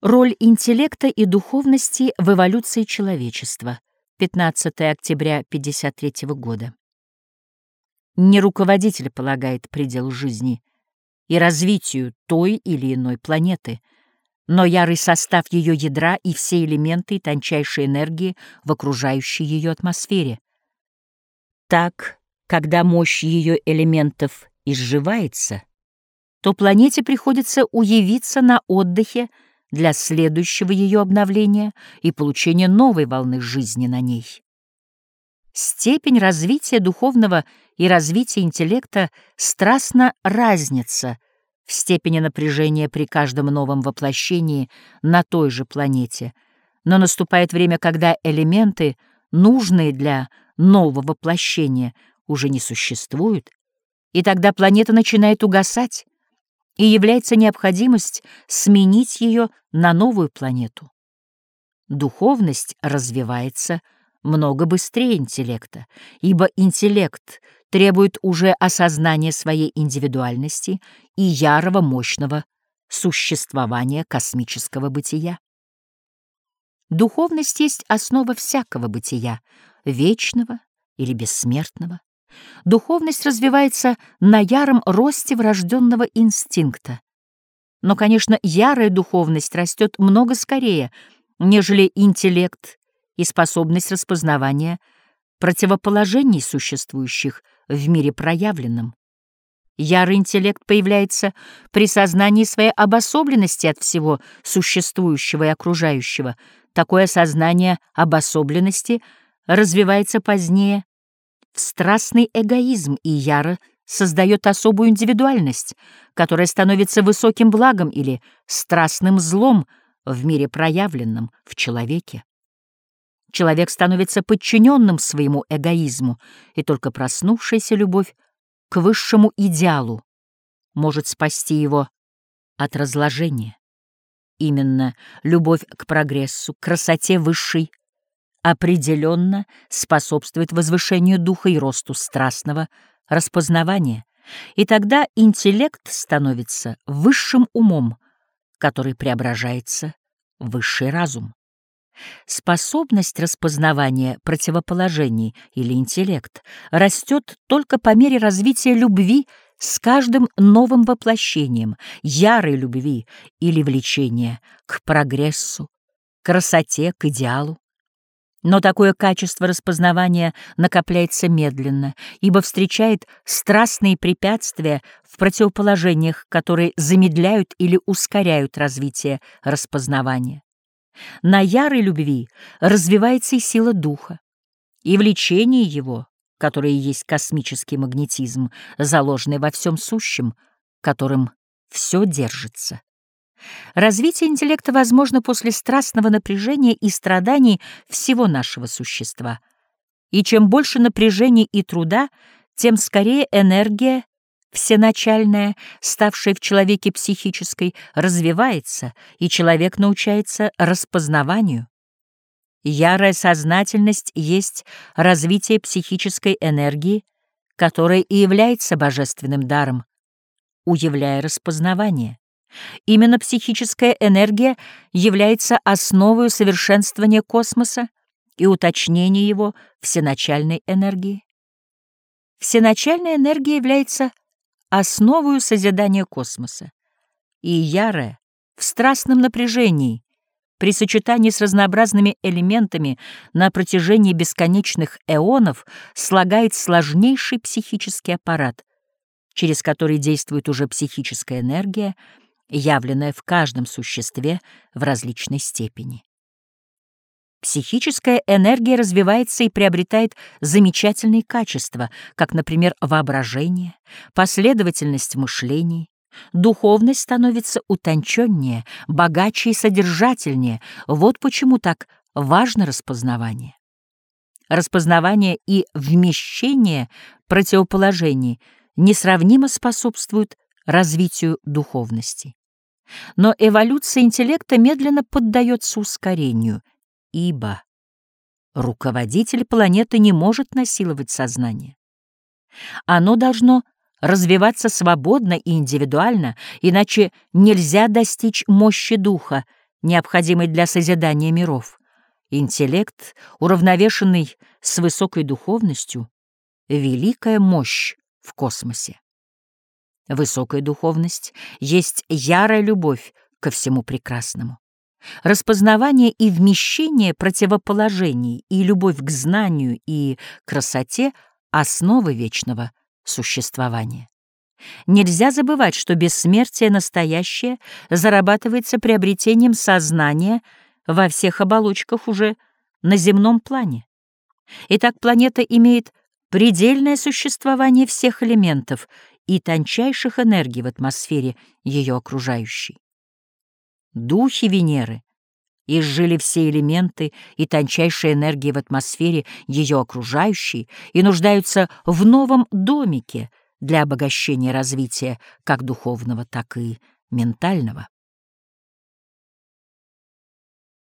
Роль интеллекта и духовности в эволюции человечества. 15 октября 1953 года. Не руководитель полагает предел жизни и развитию той или иной планеты, но ярый состав ее ядра и все элементы и тончайшие энергии в окружающей ее атмосфере. Так, когда мощь ее элементов изживается, то планете приходится уявиться на отдыхе для следующего ее обновления и получения новой волны жизни на ней. Степень развития духовного и развития интеллекта страстно разнится в степени напряжения при каждом новом воплощении на той же планете, но наступает время, когда элементы, нужные для нового воплощения, уже не существуют, и тогда планета начинает угасать, и является необходимость сменить ее на новую планету. Духовность развивается много быстрее интеллекта, ибо интеллект требует уже осознания своей индивидуальности и ярого мощного существования космического бытия. Духовность есть основа всякого бытия, вечного или бессмертного. Духовность развивается на яром росте врожденного инстинкта. Но, конечно, ярая духовность растет много скорее, нежели интеллект и способность распознавания противоположений, существующих в мире проявленном. Ярый интеллект появляется при сознании своей обособленности от всего существующего и окружающего. Такое сознание обособленности развивается позднее страстный эгоизм и яро создает особую индивидуальность, которая становится высоким благом или страстным злом в мире проявленном в человеке. Человек становится подчиненным своему эгоизму, и только проснувшаяся любовь к высшему идеалу может спасти его от разложения. Именно любовь к прогрессу, красоте высшей определенно способствует возвышению духа и росту страстного распознавания, и тогда интеллект становится высшим умом, который преображается в высший разум. Способность распознавания противоположений или интеллект растет только по мере развития любви с каждым новым воплощением, ярой любви или влечения к прогрессу, красоте, к идеалу. Но такое качество распознавания накопляется медленно, ибо встречает страстные препятствия в противоположениях, которые замедляют или ускоряют развитие распознавания. На ярой любви развивается и сила духа, и влечение его, которое есть космический магнетизм, заложенный во всем сущем, которым все держится. Развитие интеллекта возможно после страстного напряжения и страданий всего нашего существа. И чем больше напряжений и труда, тем скорее энергия, всеначальная, ставшая в человеке психической, развивается, и человек научается распознаванию. Ярая сознательность есть развитие психической энергии, которая и является божественным даром, уявляя распознавание. Именно психическая энергия является основой совершенствования космоса и уточнения его всеначальной энергии. Всеначальная энергия является основой созидания космоса, и ярая, в страстном напряжении, при сочетании с разнообразными элементами на протяжении бесконечных эонов слагает сложнейший психический аппарат, через который действует уже психическая энергия — явленное в каждом существе в различной степени. Психическая энергия развивается и приобретает замечательные качества, как, например, воображение, последовательность в. Духовность становится утонченнее, богаче и содержательнее. Вот почему так важно распознавание. Распознавание и вмещение противоположений несравнимо способствуют развитию духовности. Но эволюция интеллекта медленно поддается ускорению, ибо руководитель планеты не может насиловать сознание. Оно должно развиваться свободно и индивидуально, иначе нельзя достичь мощи духа необходимый для созидания миров. Интеллект, уравновешенный с высокой духовностью, великая мощь в космосе. Высокая духовность есть ярая любовь ко всему прекрасному. Распознавание и вмещение противоположений и любовь к знанию и красоте — основы вечного существования. Нельзя забывать, что бессмертие настоящее зарабатывается приобретением сознания во всех оболочках уже на земном плане. Итак, планета имеет предельное существование всех элементов и тончайших энергий в атмосфере ее окружающей. Духи Венеры изжили все элементы и тончайшие энергии в атмосфере ее окружающей и нуждаются в новом домике для обогащения развития как духовного, так и ментального.